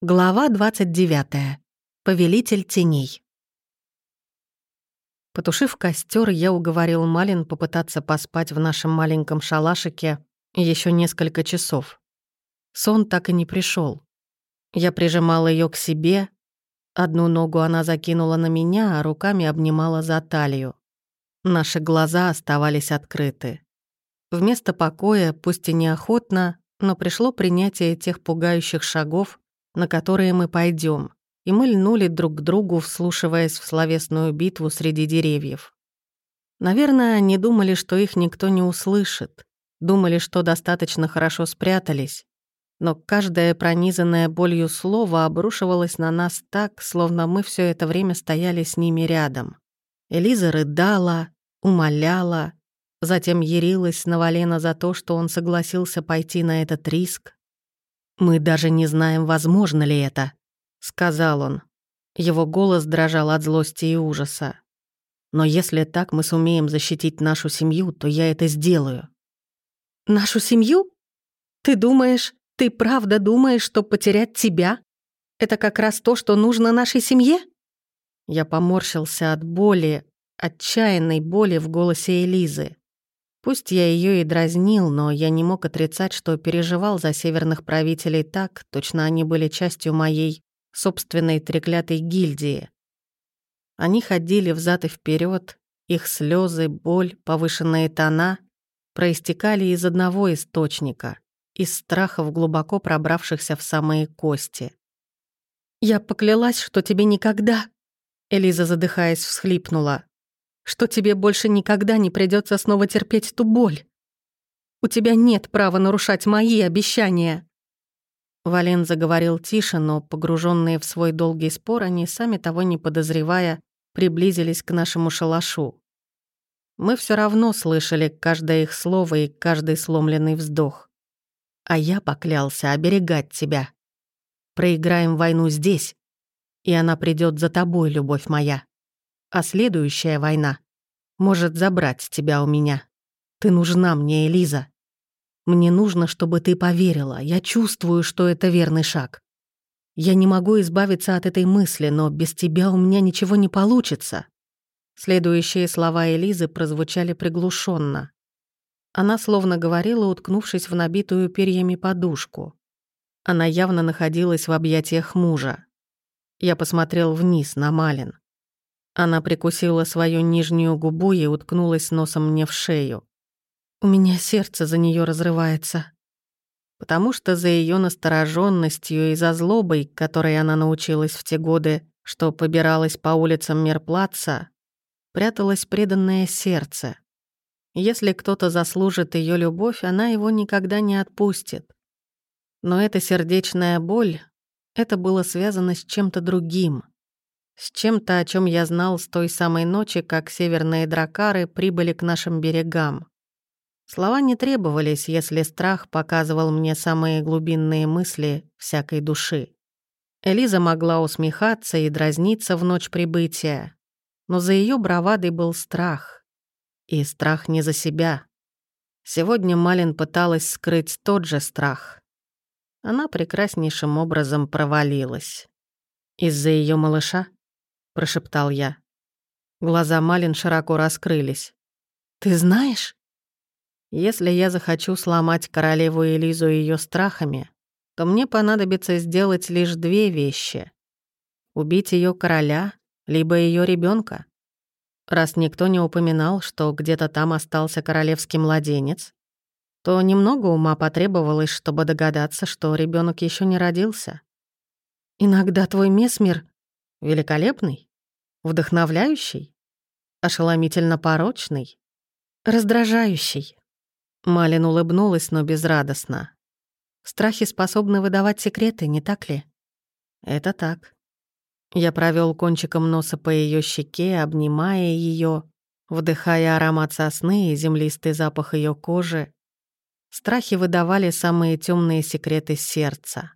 Глава 29. Повелитель теней. Потушив костер, я уговорил Малин попытаться поспать в нашем маленьком шалашике еще несколько часов. Сон так и не пришел. Я прижимала ее к себе, одну ногу она закинула на меня, а руками обнимала за талию. Наши глаза оставались открыты. Вместо покоя, пусть и неохотно, но пришло принятие тех пугающих шагов, на которые мы пойдем, и мы льнули друг к другу, вслушиваясь в словесную битву среди деревьев. Наверное, они думали, что их никто не услышит, думали, что достаточно хорошо спрятались, но каждое пронизанное болью слово обрушивалось на нас так, словно мы все это время стояли с ними рядом. Элиза рыдала, умоляла, затем ярилась на Валена за то, что он согласился пойти на этот риск, «Мы даже не знаем, возможно ли это», — сказал он. Его голос дрожал от злости и ужаса. «Но если так мы сумеем защитить нашу семью, то я это сделаю». «Нашу семью? Ты думаешь, ты правда думаешь, что потерять тебя — это как раз то, что нужно нашей семье?» Я поморщился от боли, отчаянной боли в голосе Элизы. Пусть я ее и дразнил, но я не мог отрицать, что переживал за северных правителей так, точно они были частью моей собственной треклятой гильдии. Они ходили взад и вперед, их слезы, боль, повышенные тона проистекали из одного источника, из страхов, глубоко пробравшихся в самые кости. «Я поклялась, что тебе никогда...» Элиза, задыхаясь, всхлипнула что тебе больше никогда не придется снова терпеть ту боль. У тебя нет права нарушать мои обещания». Вален заговорил тише, но, погруженные в свой долгий спор, они, сами того не подозревая, приблизились к нашему шалашу. Мы все равно слышали каждое их слово и каждый сломленный вздох. А я поклялся оберегать тебя. Проиграем войну здесь, и она придет за тобой, любовь моя а следующая война может забрать тебя у меня. Ты нужна мне, Элиза. Мне нужно, чтобы ты поверила. Я чувствую, что это верный шаг. Я не могу избавиться от этой мысли, но без тебя у меня ничего не получится». Следующие слова Элизы прозвучали приглушенно. Она словно говорила, уткнувшись в набитую перьями подушку. Она явно находилась в объятиях мужа. Я посмотрел вниз на Малин. Она прикусила свою нижнюю губу и уткнулась носом мне в шею. У меня сердце за нее разрывается. Потому что за ее настороженностью и за злобой, которой она научилась в те годы, что побиралась по улицам Мирплаца, пряталось преданное сердце. Если кто-то заслужит ее любовь, она его никогда не отпустит. Но эта сердечная боль, это было связано с чем-то другим — с чем-то, о чем я знал с той самой ночи, как северные дракары прибыли к нашим берегам. Слова не требовались, если страх показывал мне самые глубинные мысли всякой души. Элиза могла усмехаться и дразниться в ночь прибытия, но за ее бравадой был страх. И страх не за себя. Сегодня Малин пыталась скрыть тот же страх. Она прекраснейшим образом провалилась. Из-за ее малыша? Прошептал я. Глаза Малин широко раскрылись. «Ты знаешь?» «Если я захочу сломать королеву Элизу ее страхами, то мне понадобится сделать лишь две вещи. Убить ее короля, либо ее ребенка. Раз никто не упоминал, что где-то там остался королевский младенец, то немного ума потребовалось, чтобы догадаться, что ребенок еще не родился. Иногда твой месмер великолепный. Вдохновляющий? Ошеломительно порочный? Раздражающий. Малин улыбнулась, но безрадостно. Страхи способны выдавать секреты, не так ли? Это так. Я провел кончиком носа по ее щеке, обнимая ее, вдыхая аромат сосны и землистый запах ее кожи. Страхи выдавали самые темные секреты сердца.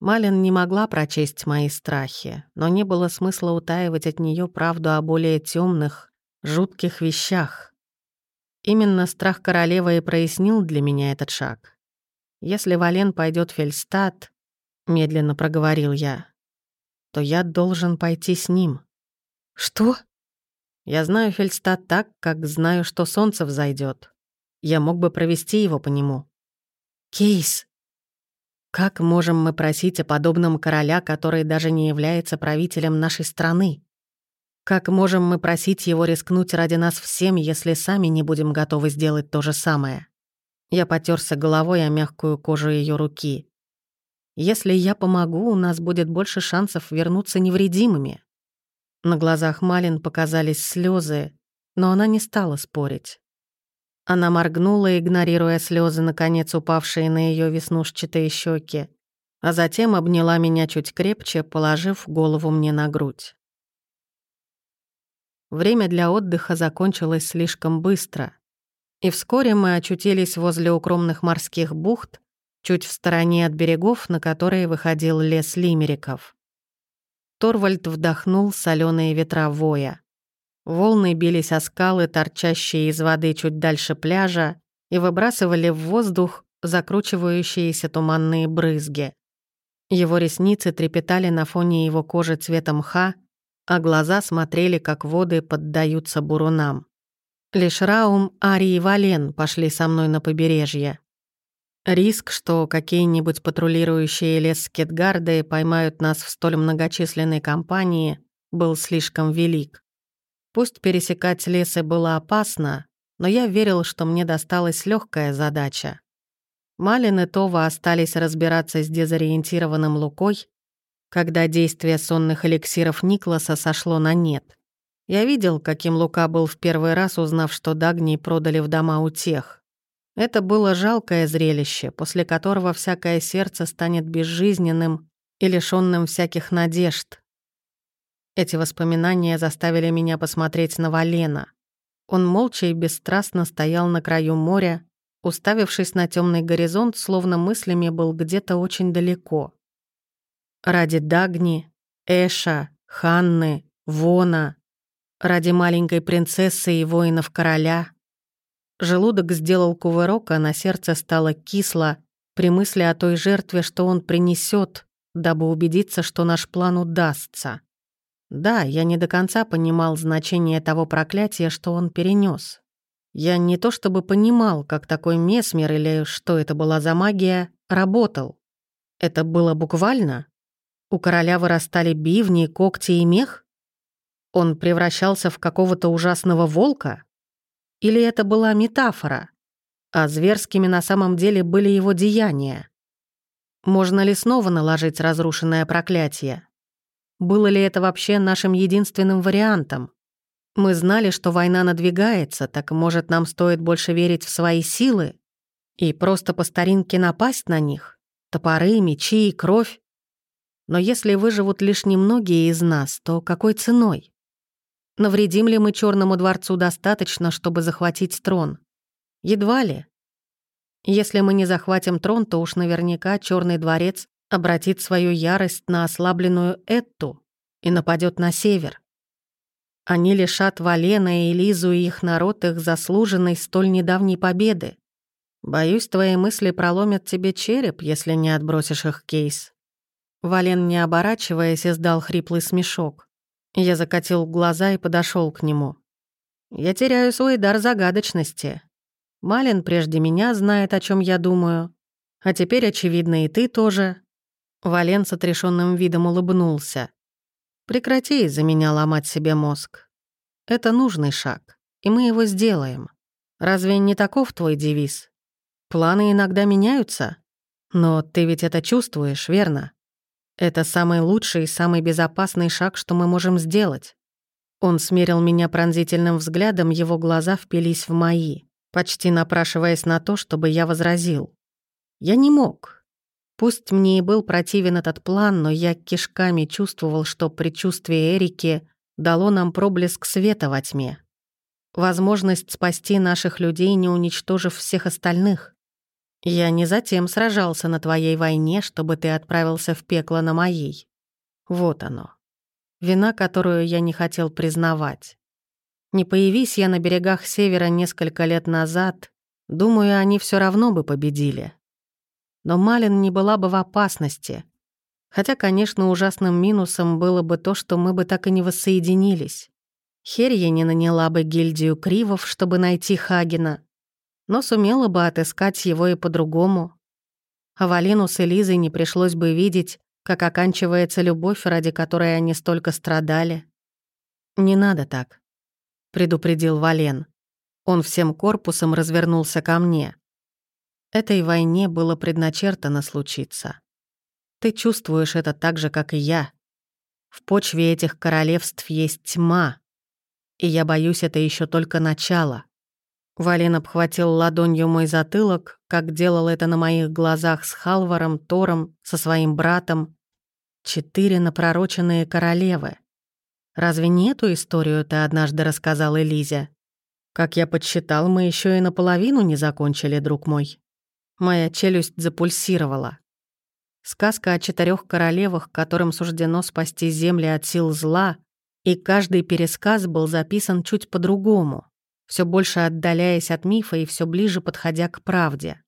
Малин не могла прочесть мои страхи, но не было смысла утаивать от нее правду о более темных, жутких вещах. Именно страх королевы и прояснил для меня этот шаг. Если Вален пойдет в Фельстад, медленно проговорил я, то я должен пойти с ним. Что? Я знаю Фельстад так, как знаю, что солнце взойдет. Я мог бы провести его по нему. Кейс. Как можем мы просить о подобном короля, который даже не является правителем нашей страны? Как можем мы просить его рискнуть ради нас всем, если сами не будем готовы сделать то же самое? Я потерся головой о мягкую кожу ее руки. Если я помогу, у нас будет больше шансов вернуться невредимыми. На глазах Малин показались слезы, но она не стала спорить. Она моргнула, игнорируя слезы, наконец упавшие на ее веснушчатые щеки, а затем обняла меня чуть крепче, положив голову мне на грудь. Время для отдыха закончилось слишком быстро, и вскоре мы очутились возле укромных морских бухт, чуть в стороне от берегов, на которые выходил лес лимериков. Торвальд вдохнул соленые ветра воя. Волны бились о скалы, торчащие из воды чуть дальше пляжа, и выбрасывали в воздух закручивающиеся туманные брызги. Его ресницы трепетали на фоне его кожи цвета мха, а глаза смотрели, как воды поддаются бурунам. Лишь Раум, Ари и Вален пошли со мной на побережье. Риск, что какие-нибудь патрулирующие лес скетгарды поймают нас в столь многочисленной компании, был слишком велик. Пусть пересекать лес и было опасно, но я верил, что мне досталась легкая задача. Малин и Това остались разбираться с дезориентированным Лукой, когда действие сонных эликсиров Никласа сошло на нет. Я видел, каким Лука был в первый раз, узнав, что Дагни продали в дома у тех. Это было жалкое зрелище, после которого всякое сердце станет безжизненным и лишённым всяких надежд. Эти воспоминания заставили меня посмотреть на Валена. Он молча и бесстрастно стоял на краю моря, уставившись на темный горизонт, словно мыслями был где-то очень далеко. Ради Дагни, Эша, Ханны, Вона, ради маленькой принцессы и воинов короля — Желудок сделал кувырок, а на сердце стало кисло при мысли о той жертве, что он принесет, дабы убедиться, что наш план удастся. Да, я не до конца понимал значение того проклятия, что он перенес. Я не то чтобы понимал, как такой месмер или что это была за магия, работал. Это было буквально? У короля вырастали бивни, когти и мех? Он превращался в какого-то ужасного волка? Или это была метафора? А зверскими на самом деле были его деяния? Можно ли снова наложить разрушенное проклятие? Было ли это вообще нашим единственным вариантом? Мы знали, что война надвигается, так может нам стоит больше верить в свои силы и просто по старинке напасть на них? Топоры, мечи и кровь? Но если выживут лишь немногие из нас, то какой ценой? Навредим ли мы Черному дворцу достаточно, чтобы захватить трон? Едва ли. Если мы не захватим трон, то уж наверняка Черный дворец обратит свою ярость на ослабленную Этту и нападет на север. Они лишат Валена и Элизу и их народ их заслуженной столь недавней победы. Боюсь, твои мысли проломят тебе череп, если не отбросишь их кейс. Вален, не оборачиваясь, издал хриплый смешок. Я закатил глаза и подошел к нему. Я теряю свой дар загадочности. Малин прежде меня знает, о чем я думаю. А теперь, очевидно, и ты тоже. Вален с отрешенным видом улыбнулся. Прекрати из-за меня ломать себе мозг. Это нужный шаг, и мы его сделаем. Разве не таков твой девиз? Планы иногда меняются, но ты ведь это чувствуешь, верно? Это самый лучший и самый безопасный шаг, что мы можем сделать. Он смерил меня пронзительным взглядом, его глаза впились в мои, почти напрашиваясь на то, чтобы я возразил. Я не мог. Пусть мне и был противен этот план, но я кишками чувствовал, что предчувствие Эрики дало нам проблеск света во тьме. Возможность спасти наших людей, не уничтожив всех остальных. Я не затем сражался на твоей войне, чтобы ты отправился в пекло на моей. Вот оно. Вина, которую я не хотел признавать. Не появись я на берегах Севера несколько лет назад, думаю, они все равно бы победили. Но Малин не была бы в опасности. Хотя, конечно, ужасным минусом было бы то, что мы бы так и не воссоединились. Херья не наняла бы гильдию Кривов, чтобы найти Хагена, но сумела бы отыскать его и по-другому. А Валину с Элизой не пришлось бы видеть, как оканчивается любовь, ради которой они столько страдали. «Не надо так», — предупредил Вален. Он всем корпусом развернулся ко мне. Этой войне было предначертано случиться. Ты чувствуешь это так же, как и я. В почве этих королевств есть тьма, и я боюсь, это еще только начало. Вален обхватил ладонью мой затылок, как делал это на моих глазах с Халваром, Тором, со своим братом. Четыре напророченные королевы. Разве не эту историю ты однажды рассказал Элизе? Как я подсчитал, мы еще и наполовину не закончили, друг мой. Моя челюсть запульсировала. Сказка о четырех королевах, которым суждено спасти земли от сил зла, и каждый пересказ был записан чуть по-другому все больше отдаляясь от мифа и все ближе подходя к правде.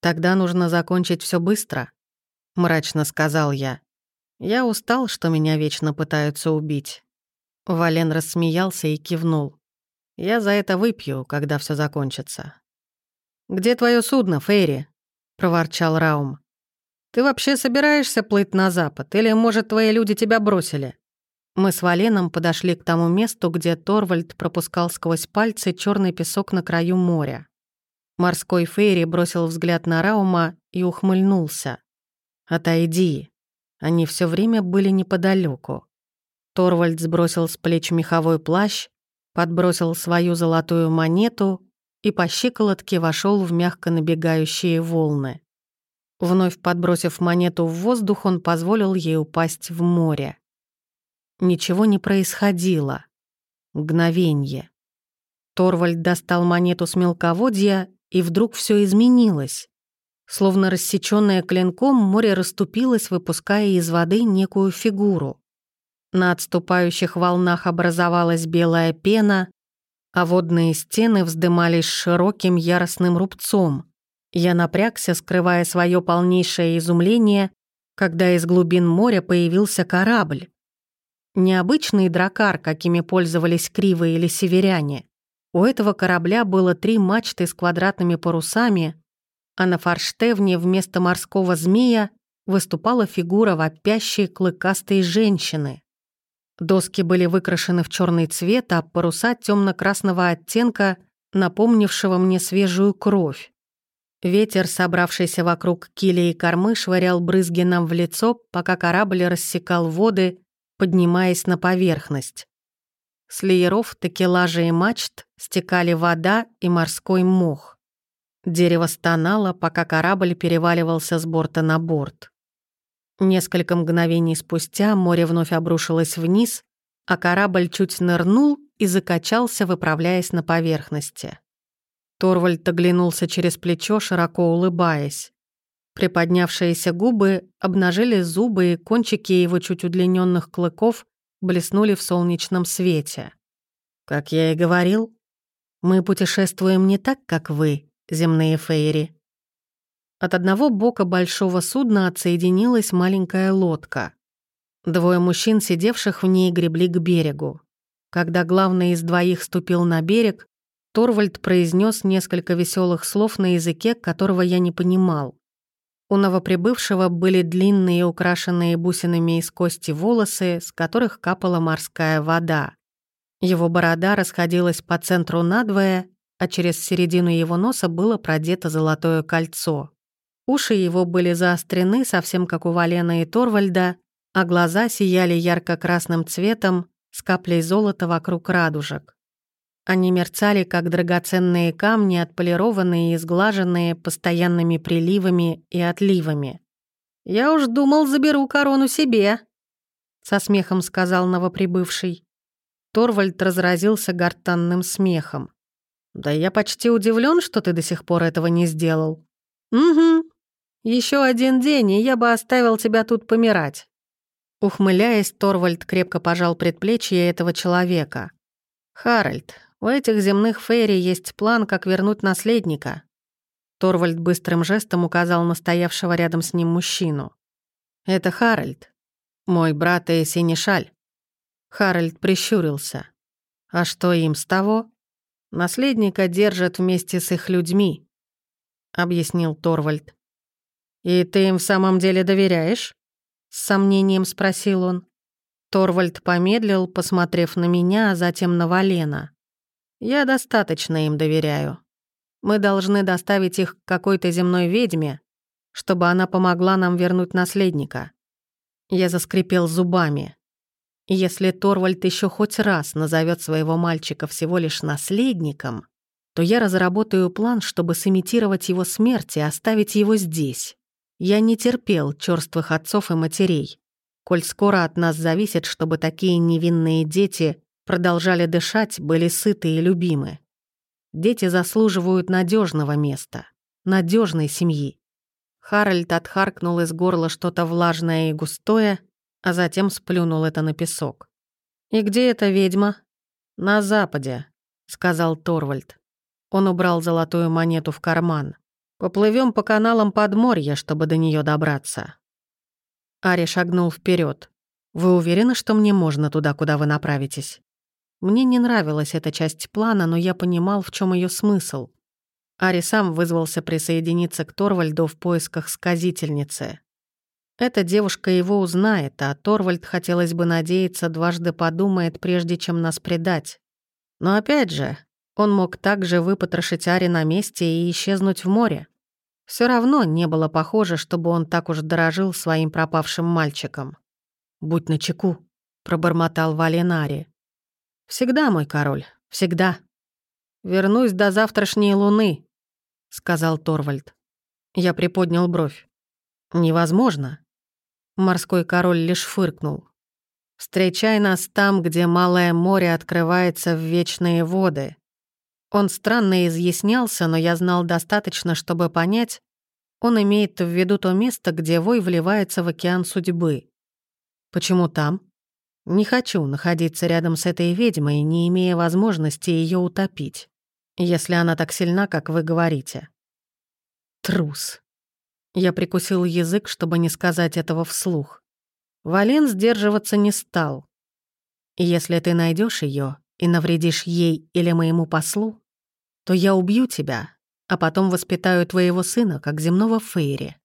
«Тогда нужно закончить все быстро», — мрачно сказал я. «Я устал, что меня вечно пытаются убить». Вален рассмеялся и кивнул. «Я за это выпью, когда все закончится». «Где твое судно, Фейри?» — проворчал Раум. «Ты вообще собираешься плыть на запад, или, может, твои люди тебя бросили?» Мы с Валеном подошли к тому месту, где Торвальд пропускал сквозь пальцы черный песок на краю моря. Морской Фейри бросил взгляд на Раума и ухмыльнулся. «Отойди». Они все время были неподалеку. Торвальд сбросил с плеч меховой плащ, подбросил свою золотую монету и по щиколотке вошел в мягко набегающие волны. Вновь подбросив монету в воздух, он позволил ей упасть в море. Ничего не происходило. Мгновенье. Торвальд достал монету с мелководья, и вдруг все изменилось. Словно рассечённое клинком, море расступилось, выпуская из воды некую фигуру. На отступающих волнах образовалась белая пена, а водные стены вздымались широким яростным рубцом. Я напрягся, скрывая свое полнейшее изумление, когда из глубин моря появился корабль. Необычный дракар, какими пользовались кривые или северяне. У этого корабля было три мачты с квадратными парусами, а на форштевне вместо морского змея выступала фигура вопящей клыкастой женщины. Доски были выкрашены в черный цвет, а паруса темно красного оттенка, напомнившего мне свежую кровь. Ветер, собравшийся вокруг кили и кормы, швырял брызги нам в лицо, пока корабль рассекал воды, поднимаясь на поверхность. С лееров, такелажа и мачт стекали вода и морской мох. Дерево стонало, пока корабль переваливался с борта на борт. Несколько мгновений спустя море вновь обрушилось вниз, а корабль чуть нырнул и закачался, выправляясь на поверхности. Торвальд оглянулся через плечо, широко улыбаясь. Приподнявшиеся губы обнажили зубы, и кончики его чуть удлиненных клыков блеснули в солнечном свете. Как я и говорил, мы путешествуем не так, как вы, земные фейри. От одного бока большого судна отсоединилась маленькая лодка. Двое мужчин, сидевших в ней, гребли к берегу. Когда главный из двоих ступил на берег, Торвальд произнес несколько веселых слов на языке, которого я не понимал. У новоприбывшего были длинные, украшенные бусинами из кости волосы, с которых капала морская вода. Его борода расходилась по центру надвое, а через середину его носа было продето золотое кольцо. Уши его были заострены, совсем как у Валена и Торвальда, а глаза сияли ярко-красным цветом с каплей золота вокруг радужек. Они мерцали, как драгоценные камни, отполированные и сглаженные постоянными приливами и отливами. «Я уж думал, заберу корону себе», — со смехом сказал новоприбывший. Торвальд разразился гортанным смехом. «Да я почти удивлен, что ты до сих пор этого не сделал». «Угу. Еще один день, и я бы оставил тебя тут помирать». Ухмыляясь, Торвальд крепко пожал предплечье этого человека. «Харальд, у этих земных фейри есть план, как вернуть наследника». Торвальд быстрым жестом указал на стоявшего рядом с ним мужчину. «Это Харальд, мой брат и Синишаль». Харальд прищурился. «А что им с того?» «Наследника держат вместе с их людьми», — объяснил Торвальд. «И ты им в самом деле доверяешь?» — с сомнением спросил он. Торвальд помедлил, посмотрев на меня, а затем на Валена. «Я достаточно им доверяю. Мы должны доставить их к какой-то земной ведьме, чтобы она помогла нам вернуть наследника». Я заскрипел зубами. Если Торвальд еще хоть раз назовет своего мальчика всего лишь наследником, то я разработаю план, чтобы сымитировать его смерть и оставить его здесь. Я не терпел черствых отцов и матерей. Коль скоро от нас зависит, чтобы такие невинные дети продолжали дышать, были сыты и любимы. Дети заслуживают надежного места, надежной семьи. Харальд отхаркнул из горла что-то влажное и густое, а затем сплюнул это на песок. «И где эта ведьма?» «На западе», — сказал Торвальд. Он убрал золотую монету в карман. Поплывем по каналам Подморья, чтобы до нее добраться». Ари шагнул вперед. «Вы уверены, что мне можно туда, куда вы направитесь?» Мне не нравилась эта часть плана, но я понимал, в чем ее смысл. Ари сам вызвался присоединиться к Торвальду в поисках сказительницы. Эта девушка его узнает, а Торвальд, хотелось бы надеяться, дважды подумает, прежде чем нас предать. Но опять же, он мог также выпотрошить Ари на месте и исчезнуть в море. Все равно не было похоже, чтобы он так уж дорожил своим пропавшим мальчиком. «Будь начеку», — пробормотал Вален Ари. «Всегда, мой король, всегда. Вернусь до завтрашней луны», — сказал Торвальд. Я приподнял бровь. «Невозможно. Морской король лишь фыркнул. «Встречай нас там, где Малое море открывается в вечные воды». Он странно изъяснялся, но я знал достаточно, чтобы понять, он имеет в виду то место, где вой вливается в океан судьбы. Почему там? Не хочу находиться рядом с этой ведьмой, не имея возможности ее утопить, если она так сильна, как вы говорите. Трус. Я прикусил язык, чтобы не сказать этого вслух. Вален сдерживаться не стал. «Если ты найдешь ее и навредишь ей или моему послу, то я убью тебя, а потом воспитаю твоего сына, как земного Фейри».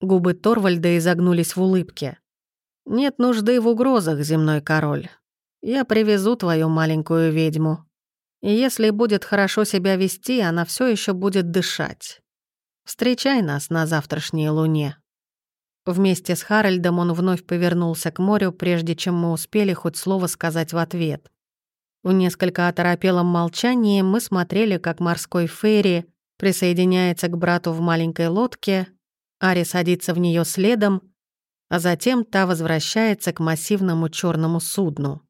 Губы Торвальда изогнулись в улыбке. «Нет нужды в угрозах, земной король. Я привезу твою маленькую ведьму. И если будет хорошо себя вести, она все еще будет дышать. Встречай нас на завтрашней луне». Вместе с Харальдом он вновь повернулся к морю, прежде чем мы успели хоть слово сказать в ответ. В несколько оторопелом молчании мы смотрели, как морской фейри присоединяется к брату в маленькой лодке, Ари садится в нее следом, а затем та возвращается к массивному черному судну.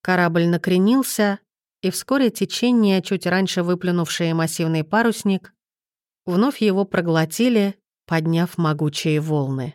Корабль накренился, и вскоре течение, чуть раньше выплюнувшее массивный парусник, вновь его проглотили, подняв могучие волны.